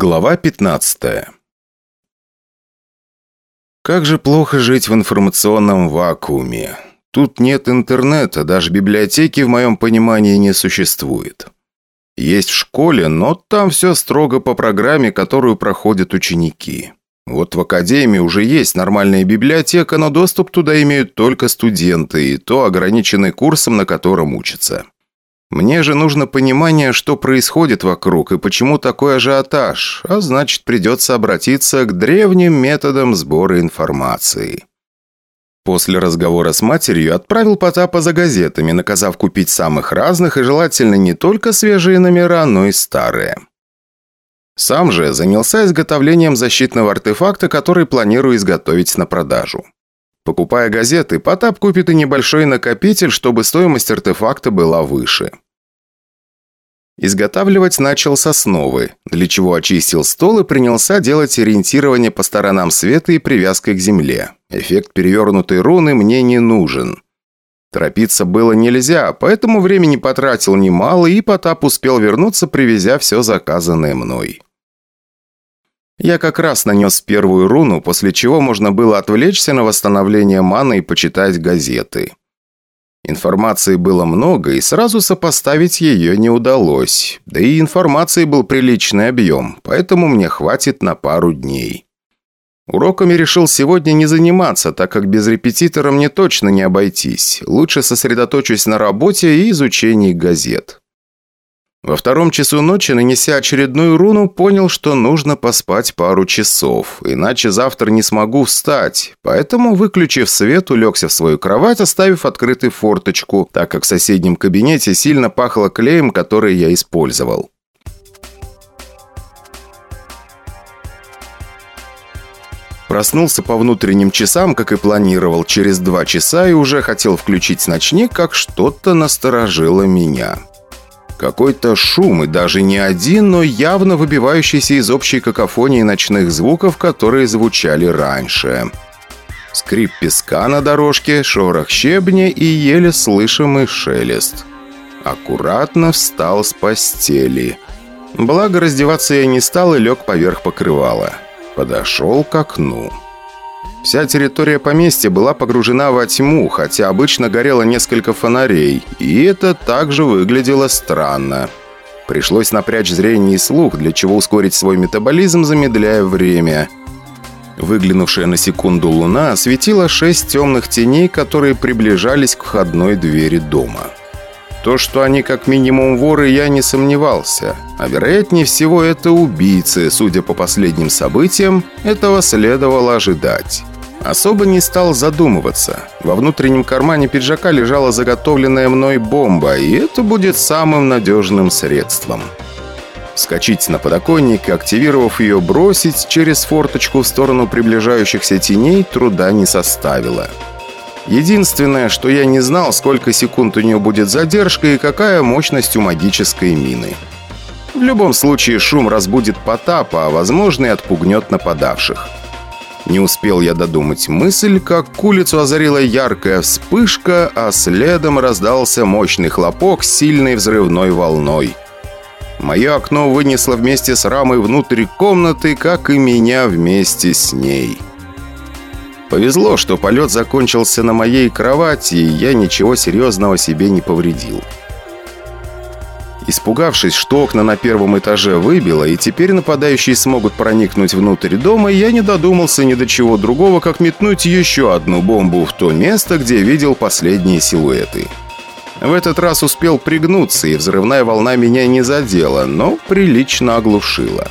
Глава 15 Как же плохо жить в информационном вакууме. Тут нет интернета, даже библиотеки в моем понимании не существует. Есть в школе, но там все строго по программе, которую проходят ученики. Вот в академии уже есть нормальная библиотека, но доступ туда имеют только студенты, и то ограниченный курсом, на котором учатся. Мне же нужно понимание, что происходит вокруг и почему такой ажиотаж, а значит придется обратиться к древним методам сбора информации. После разговора с матерью отправил Потапа за газетами, наказав купить самых разных и желательно не только свежие номера, но и старые. Сам же занялся изготовлением защитного артефакта, который планирую изготовить на продажу. Покупая газеты, Потап купит и небольшой накопитель, чтобы стоимость артефакта была выше. Изготавливать начал с основы, для чего очистил стол и принялся делать ориентирование по сторонам света и привязкой к земле. Эффект перевернутой руны мне не нужен. Торопиться было нельзя, поэтому времени потратил немало, и Потап успел вернуться, привезя все заказанное мной. Я как раз нанес первую руну, после чего можно было отвлечься на восстановление маны и почитать газеты. Информации было много, и сразу сопоставить ее не удалось. Да и информации был приличный объем, поэтому мне хватит на пару дней. Уроками решил сегодня не заниматься, так как без репетитора мне точно не обойтись. Лучше сосредоточусь на работе и изучении газет. Во втором часу ночи, нанеся очередную руну, понял, что нужно поспать пару часов, иначе завтра не смогу встать. Поэтому, выключив свет, улегся в свою кровать, оставив открытой форточку, так как в соседнем кабинете сильно пахло клеем, который я использовал. Проснулся по внутренним часам, как и планировал, через два часа и уже хотел включить ночник, как что-то насторожило меня. Какой-то шум, и даже не один, но явно выбивающийся из общей какофонии ночных звуков, которые звучали раньше. Скрип песка на дорожке, шорох щебня и еле слышимый шелест. Аккуратно встал с постели. Благо, раздеваться я не стал и лег поверх покрывала. Подошел к окну. Вся территория поместья была погружена во тьму, хотя обычно горело несколько фонарей, и это также выглядело странно. Пришлось напрячь зрение и слух, для чего ускорить свой метаболизм, замедляя время. Выглянувшая на секунду луна осветила шесть темных теней, которые приближались к входной двери дома. То, что они как минимум воры, я не сомневался. А вероятнее всего это убийцы, судя по последним событиям, этого следовало ожидать. Особо не стал задумываться. Во внутреннем кармане пиджака лежала заготовленная мной бомба, и это будет самым надежным средством. Скочить на подоконник активировав ее, бросить через форточку в сторону приближающихся теней труда не составило. Единственное, что я не знал, сколько секунд у нее будет задержка и какая мощность у магической мины. В любом случае шум разбудит Потапа, а возможно и отпугнет нападавших. Не успел я додумать мысль, как улицу озарила яркая вспышка, а следом раздался мощный хлопок с сильной взрывной волной. Мое окно вынесло вместе с рамой внутрь комнаты, как и меня вместе с ней. Повезло, что полет закончился на моей кровати, и я ничего серьезного себе не повредил. Испугавшись, что окна на первом этаже выбило, и теперь нападающие смогут проникнуть внутрь дома, я не додумался ни до чего другого, как метнуть еще одну бомбу в то место, где видел последние силуэты. В этот раз успел пригнуться, и взрывная волна меня не задела, но прилично оглушила.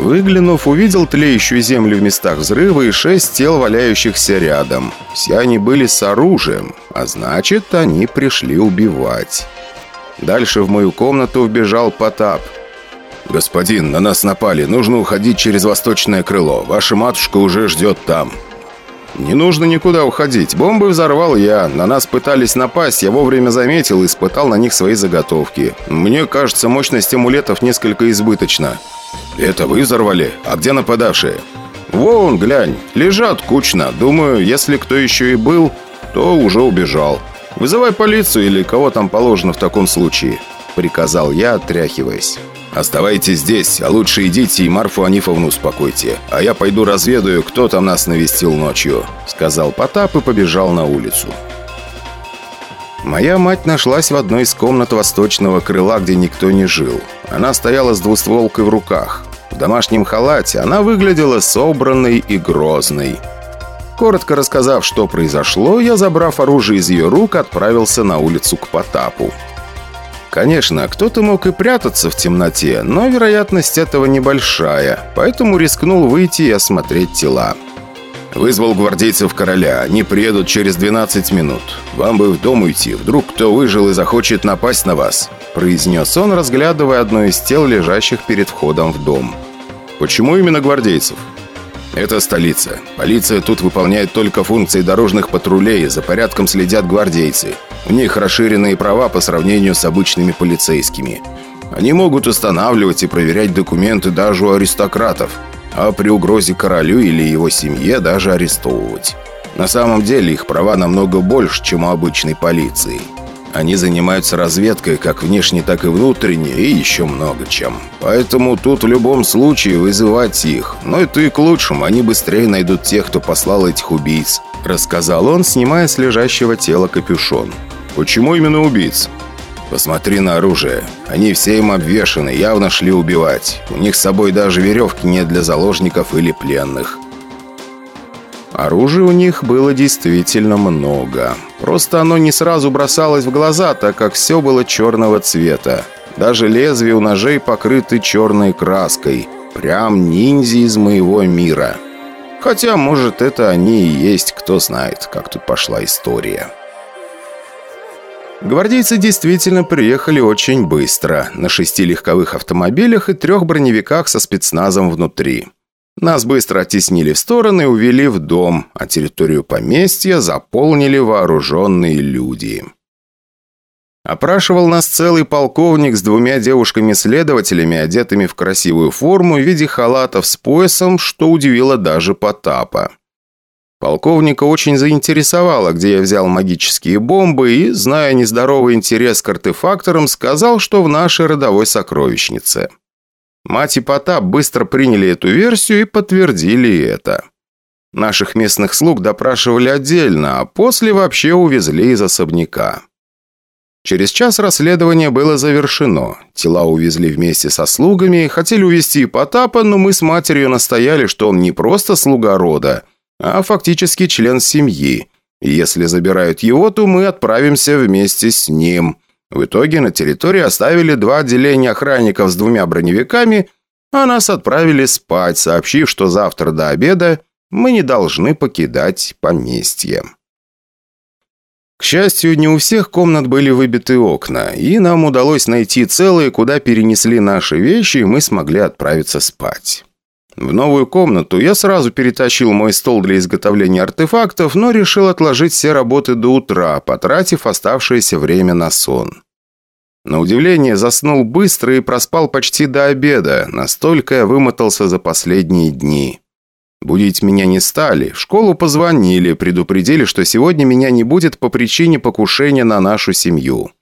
Выглянув, увидел тлеющую землю в местах взрыва и шесть тел, валяющихся рядом. Все они были с оружием, а значит, они пришли убивать. Дальше в мою комнату вбежал Потап. «Господин, на нас напали. Нужно уходить через восточное крыло. Ваша матушка уже ждет там». «Не нужно никуда уходить. Бомбы взорвал я. На нас пытались напасть. Я вовремя заметил и испытал на них свои заготовки. Мне кажется, мощность амулетов несколько избыточна». «Это вы взорвали? А где нападавшие?» «Вон, глянь. Лежат кучно. Думаю, если кто еще и был, то уже убежал. Вызывай полицию или кого там положено в таком случае». – приказал я, отряхиваясь. «Оставайтесь здесь, а лучше идите и Марфу Анифовну успокойте, а я пойду разведаю, кто там нас навестил ночью», – сказал Потап и побежал на улицу. Моя мать нашлась в одной из комнат восточного крыла, где никто не жил. Она стояла с двустволкой в руках. В домашнем халате она выглядела собранной и грозной. Коротко рассказав, что произошло, я, забрав оружие из ее рук, отправился на улицу к Потапу. Конечно, кто-то мог и прятаться в темноте, но вероятность этого небольшая, поэтому рискнул выйти и осмотреть тела. Вызвал гвардейцев короля. Они приедут через 12 минут. Вам бы в дом уйти. Вдруг кто выжил и захочет напасть на вас», – произнес он, разглядывая одно из тел, лежащих перед входом в дом. «Почему именно гвардейцев?» «Это столица. Полиция тут выполняет только функции дорожных патрулей, за порядком следят гвардейцы. У них расширенные права по сравнению с обычными полицейскими. Они могут устанавливать и проверять документы даже у аристократов а при угрозе королю или его семье даже арестовывать. На самом деле их права намного больше, чем у обычной полиции. Они занимаются разведкой как внешней, так и внутренней и еще много чем. Поэтому тут в любом случае вызывать их. Но это и к лучшему, они быстрее найдут тех, кто послал этих убийц», рассказал он, снимая с лежащего тела капюшон. «Почему именно убийц?» «Посмотри на оружие. Они все им обвешаны, явно шли убивать. У них с собой даже веревки нет для заложников или пленных». Оружия у них было действительно много. Просто оно не сразу бросалось в глаза, так как все было черного цвета. Даже лезвия у ножей покрыты черной краской. Прям ниндзя из моего мира. Хотя, может, это они и есть, кто знает, как тут пошла история. Гвардейцы действительно приехали очень быстро, на шести легковых автомобилях и трех броневиках со спецназом внутри. Нас быстро оттеснили в стороны и увели в дом, а территорию поместья заполнили вооруженные люди. Опрашивал нас целый полковник с двумя девушками-следователями, одетыми в красивую форму в виде халатов с поясом, что удивило даже Потапа. Полковника очень заинтересовало, где я взял магические бомбы и, зная нездоровый интерес к артефакторам, сказал, что в нашей родовой сокровищнице. Мать и Потап быстро приняли эту версию и подтвердили это. Наших местных слуг допрашивали отдельно, а после вообще увезли из особняка. Через час расследование было завершено. Тела увезли вместе со слугами, хотели увезти Потапа, но мы с матерью настояли, что он не просто слуга рода, а фактически член семьи. если забирают его, то мы отправимся вместе с ним. В итоге на территории оставили два отделения охранников с двумя броневиками, а нас отправили спать, сообщив, что завтра до обеда мы не должны покидать поместье. К счастью, не у всех комнат были выбиты окна, и нам удалось найти целые, куда перенесли наши вещи, и мы смогли отправиться спать. В новую комнату я сразу перетащил мой стол для изготовления артефактов, но решил отложить все работы до утра, потратив оставшееся время на сон. На удивление, заснул быстро и проспал почти до обеда, настолько я вымотался за последние дни. Будить меня не стали, в школу позвонили, предупредили, что сегодня меня не будет по причине покушения на нашу семью.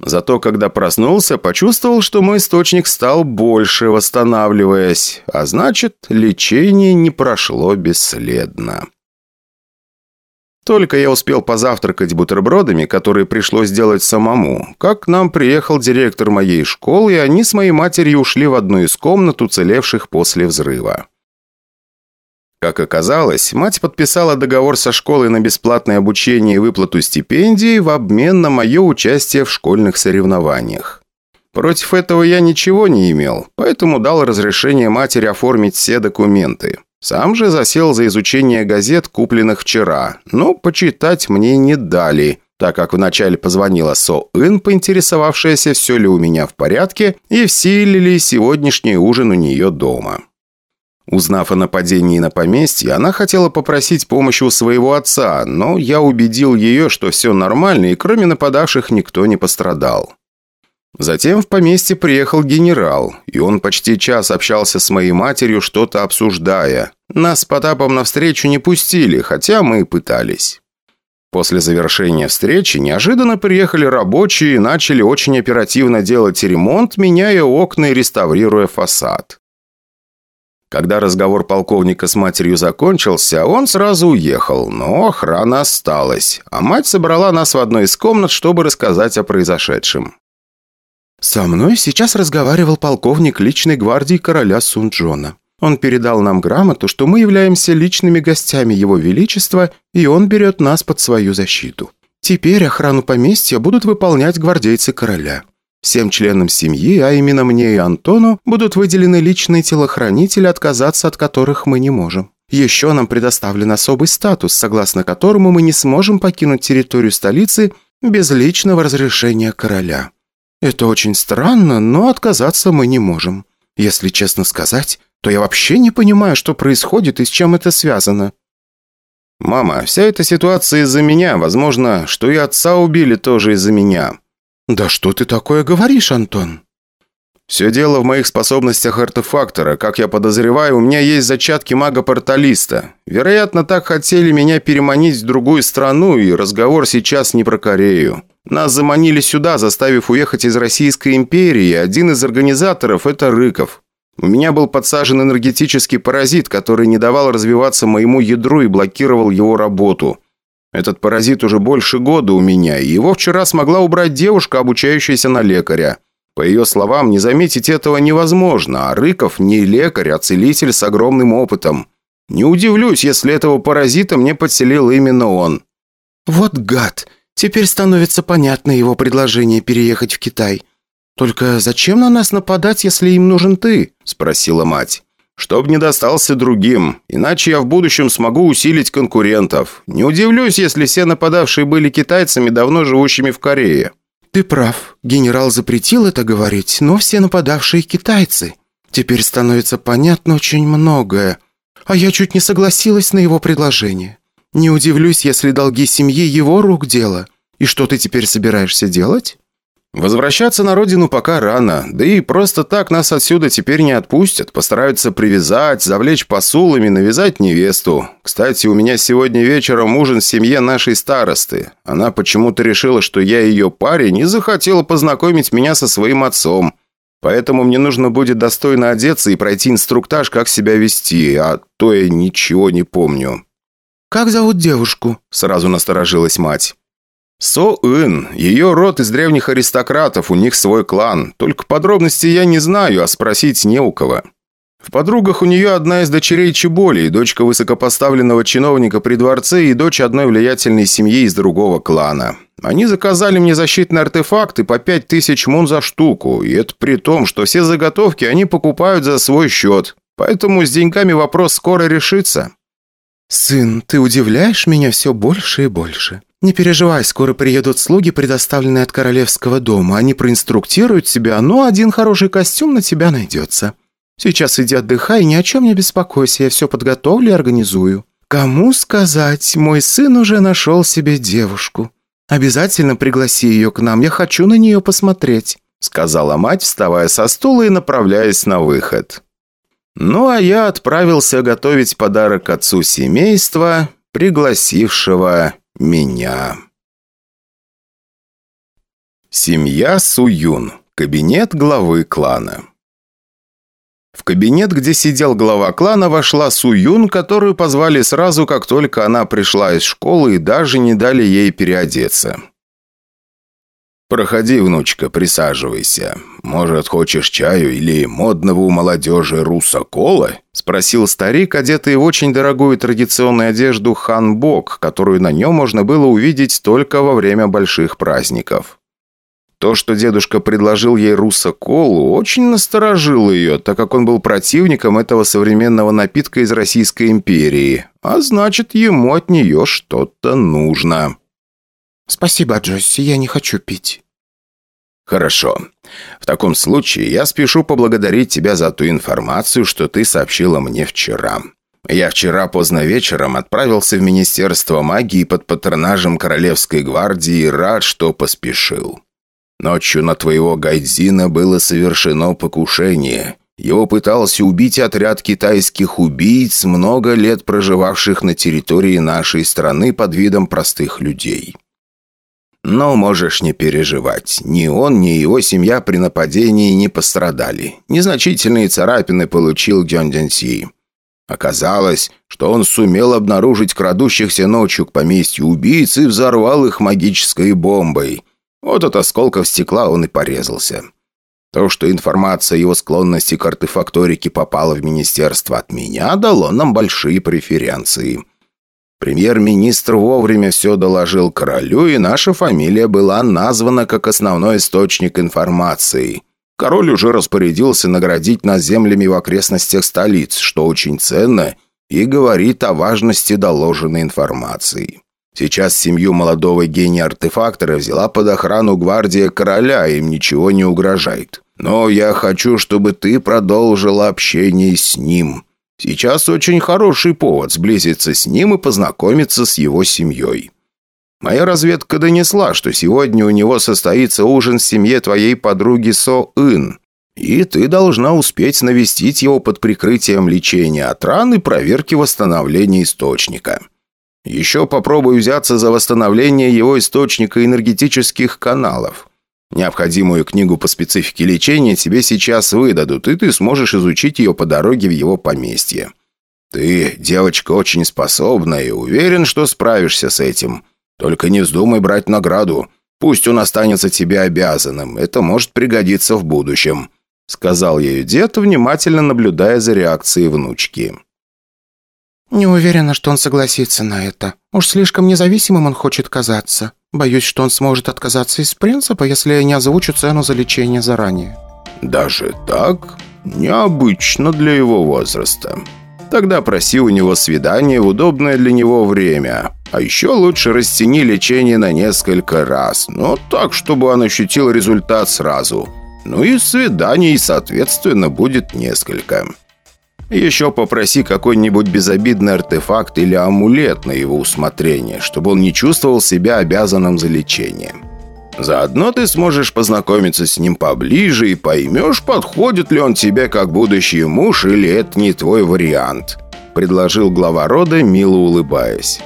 Зато когда проснулся, почувствовал, что мой источник стал больше, восстанавливаясь, а значит, лечение не прошло бесследно. Только я успел позавтракать бутербродами, которые пришлось делать самому, как к нам приехал директор моей школы, и они с моей матерью ушли в одну из комнат, уцелевших после взрыва. Как оказалось, мать подписала договор со школой на бесплатное обучение и выплату стипендий в обмен на мое участие в школьных соревнованиях. Против этого я ничего не имел, поэтому дал разрешение матери оформить все документы. Сам же засел за изучение газет, купленных вчера, но почитать мне не дали, так как вначале позвонила Со Ин, поинтересовавшаяся, все ли у меня в порядке и все ли сегодняшний ужин у нее дома. Узнав о нападении на поместье, она хотела попросить помощи у своего отца, но я убедил ее, что все нормально и кроме нападавших никто не пострадал. Затем в поместье приехал генерал, и он почти час общался с моей матерью, что-то обсуждая. Нас с Потапом навстречу не пустили, хотя мы и пытались. После завершения встречи неожиданно приехали рабочие и начали очень оперативно делать ремонт, меняя окна и реставрируя фасад. Когда разговор полковника с матерью закончился, он сразу уехал, но охрана осталась, а мать собрала нас в одной из комнат, чтобы рассказать о произошедшем. «Со мной сейчас разговаривал полковник личной гвардии короля Сунджона. Он передал нам грамоту, что мы являемся личными гостями Его Величества, и он берет нас под свою защиту. Теперь охрану поместья будут выполнять гвардейцы короля. Всем членам семьи, а именно мне и Антону, будут выделены личные телохранители, отказаться от которых мы не можем. Еще нам предоставлен особый статус, согласно которому мы не сможем покинуть территорию столицы без личного разрешения короля. Это очень странно, но отказаться мы не можем. Если честно сказать, то я вообще не понимаю, что происходит и с чем это связано». «Мама, вся эта ситуация из-за меня. Возможно, что и отца убили тоже из-за меня». «Да что ты такое говоришь, Антон?» «Все дело в моих способностях артефактора. Как я подозреваю, у меня есть зачатки мага-порталиста. Вероятно, так хотели меня переманить в другую страну, и разговор сейчас не про Корею. Нас заманили сюда, заставив уехать из Российской империи. Один из организаторов – это Рыков. У меня был подсажен энергетический паразит, который не давал развиваться моему ядру и блокировал его работу. Этот паразит уже больше года у меня, и его вчера смогла убрать девушка, обучающаяся на лекаря. По ее словам, не заметить этого невозможно, а Рыков не лекарь, а целитель с огромным опытом. Не удивлюсь, если этого паразита мне подселил именно он. «Вот гад! Теперь становится понятно его предложение переехать в Китай. «Только зачем на нас нападать, если им нужен ты?» – спросила мать. «Чтоб не достался другим, иначе я в будущем смогу усилить конкурентов. Не удивлюсь, если все нападавшие были китайцами, давно живущими в Корее». «Ты прав. Генерал запретил это говорить, но все нападавшие китайцы. Теперь становится понятно очень многое. А я чуть не согласилась на его предложение. Не удивлюсь, если долги семьи его рук дело. И что ты теперь собираешься делать?» Возвращаться на родину пока рано, да и просто так нас отсюда теперь не отпустят. Постараются привязать, завлечь посулами, навязать невесту. Кстати, у меня сегодня вечером ужин в семье нашей старосты. Она почему-то решила, что я ее парень и захотела познакомить меня со своим отцом. Поэтому мне нужно будет достойно одеться и пройти инструктаж, как себя вести, а то я ничего не помню». «Как зовут девушку?» – сразу насторожилась мать. Со-Ын. Ее род из древних аристократов, у них свой клан. Только подробностей я не знаю, а спросить не у кого. В подругах у нее одна из дочерей Чеболи, дочка высокопоставленного чиновника при дворце и дочь одной влиятельной семьи из другого клана. Они заказали мне защитные артефакты по пять тысяч мун за штуку, и это при том, что все заготовки они покупают за свой счет. Поэтому с деньгами вопрос скоро решится. «Сын, ты удивляешь меня все больше и больше. «Не переживай, скоро приедут слуги, предоставленные от королевского дома. Они проинструктируют тебя, но один хороший костюм на тебя найдется. Сейчас иди отдыхай, ни о чем не беспокойся, я все подготовлю и организую. Кому сказать, мой сын уже нашел себе девушку. Обязательно пригласи ее к нам, я хочу на нее посмотреть», сказала мать, вставая со стула и направляясь на выход. Ну, а я отправился готовить подарок отцу семейства, пригласившего меня. Семья Суюн. Кабинет главы клана. В кабинет, где сидел глава клана, вошла Суюн, которую позвали сразу, как только она пришла из школы и даже не дали ей переодеться. «Проходи, внучка, присаживайся. Может, хочешь чаю или модного у молодежи руса-кола?» Спросил старик, одетый в очень дорогую традиционную одежду ханбок, которую на нем можно было увидеть только во время больших праздников. То, что дедушка предложил ей руса-колу, очень насторожило ее, так как он был противником этого современного напитка из Российской империи, а значит, ему от нее что-то нужно. «Спасибо, Джосси, я не хочу пить». «Хорошо. В таком случае я спешу поблагодарить тебя за ту информацию, что ты сообщила мне вчера. Я вчера поздно вечером отправился в Министерство магии под патронажем Королевской гвардии и рад, что поспешил. Ночью на твоего Гайдзина было совершено покушение. Его пытался убить отряд китайских убийц, много лет проживавших на территории нашей страны под видом простых людей. Но можешь не переживать. Ни он, ни его семья при нападении не пострадали. Незначительные царапины получил Гён Си. Оказалось, что он сумел обнаружить крадущихся ночью к поместью убийц и взорвал их магической бомбой. Вот от осколков стекла он и порезался. То, что информация о его склонности к артефакторике попала в министерство от меня, дало нам большие преференции. Премьер-министр вовремя все доложил королю, и наша фамилия была названа как основной источник информации. Король уже распорядился наградить нас землями в окрестностях столиц, что очень ценно и говорит о важности доложенной информации. Сейчас семью молодого гения-артефактора взяла под охрану гвардия короля, им ничего не угрожает. Но я хочу, чтобы ты продолжила общение с ним. Сейчас очень хороший повод сблизиться с ним и познакомиться с его семьей. Моя разведка донесла, что сегодня у него состоится ужин в семье твоей подруги Со-Ин. И ты должна успеть навестить его под прикрытием лечения от ран и проверки восстановления источника. Еще попробуй взяться за восстановление его источника энергетических каналов. Необходимую книгу по специфике лечения тебе сейчас выдадут, и ты сможешь изучить ее по дороге в его поместье. Ты девочка очень способная и уверен, что справишься с этим. Только не вздумай брать награду. Пусть он останется тебе обязанным. Это может пригодиться в будущем», — сказал ей дед, внимательно наблюдая за реакцией внучки. «Не уверена, что он согласится на это. Уж слишком независимым он хочет казаться. Боюсь, что он сможет отказаться из принципа, если я не озвучу цену за лечение заранее». «Даже так? Необычно для его возраста. Тогда проси у него свидание в удобное для него время. А еще лучше растяни лечение на несколько раз, но так, чтобы он ощутил результат сразу. Ну и свиданий, соответственно, будет несколько». Еще попроси какой-нибудь безобидный артефакт или амулет на его усмотрение, чтобы он не чувствовал себя обязанным за лечение. Заодно ты сможешь познакомиться с ним поближе и поймешь, подходит ли он тебе как будущий муж или это не твой вариант», – предложил глава рода, мило улыбаясь.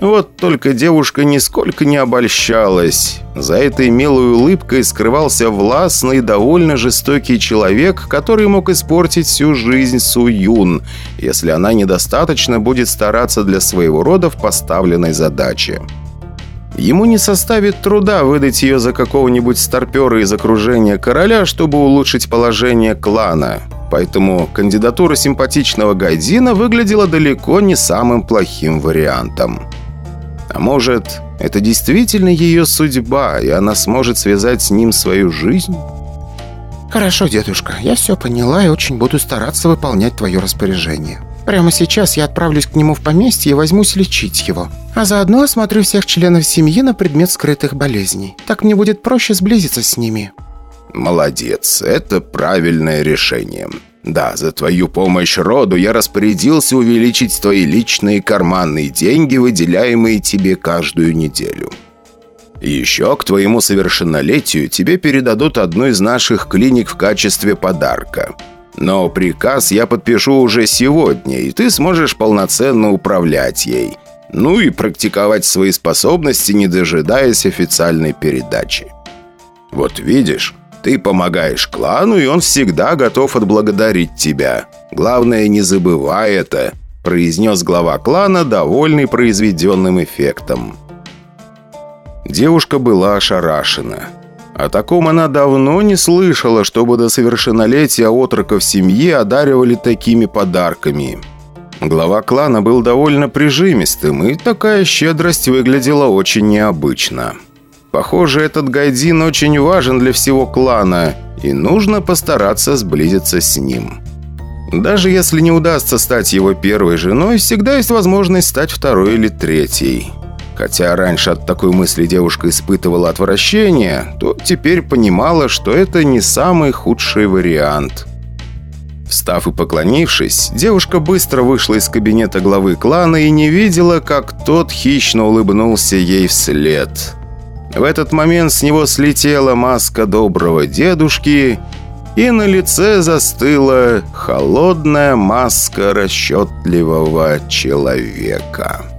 Вот только девушка нисколько не обольщалась. За этой милой улыбкой скрывался властный довольно жестокий человек, который мог испортить всю жизнь Суюн, если она недостаточно будет стараться для своего рода в поставленной задаче. Ему не составит труда выдать ее за какого-нибудь старпера из окружения короля, чтобы улучшить положение клана. Поэтому кандидатура симпатичного Гайдина выглядела далеко не самым плохим вариантом. А может, это действительно ее судьба, и она сможет связать с ним свою жизнь? «Хорошо, дедушка, я все поняла и очень буду стараться выполнять твое распоряжение. Прямо сейчас я отправлюсь к нему в поместье и возьмусь лечить его. А заодно осмотрю всех членов семьи на предмет скрытых болезней. Так мне будет проще сблизиться с ними». «Молодец, это правильное решение. Да, за твою помощь роду я распорядился увеличить твои личные карманные деньги, выделяемые тебе каждую неделю. еще к твоему совершеннолетию тебе передадут одну из наших клиник в качестве подарка. Но приказ я подпишу уже сегодня, и ты сможешь полноценно управлять ей. Ну и практиковать свои способности, не дожидаясь официальной передачи. Вот видишь, ты помогаешь клану, и он всегда готов отблагодарить тебя. Главное, не забывай это», – произнес глава клана, довольный произведенным эффектом. Девушка была ошарашена. О таком она давно не слышала, чтобы до совершеннолетия отроков семьи одаривали такими подарками. Глава клана был довольно прижимистым, и такая щедрость выглядела очень необычно. Похоже, этот Гайдин очень важен для всего клана, и нужно постараться сблизиться с ним. Даже если не удастся стать его первой женой, всегда есть возможность стать второй или третьей. Хотя раньше от такой мысли девушка испытывала отвращение, то теперь понимала, что это не самый худший вариант. Встав и поклонившись, девушка быстро вышла из кабинета главы клана и не видела, как тот хищно улыбнулся ей вслед. В этот момент с него слетела маска доброго дедушки, и на лице застыла холодная маска расчетливого человека.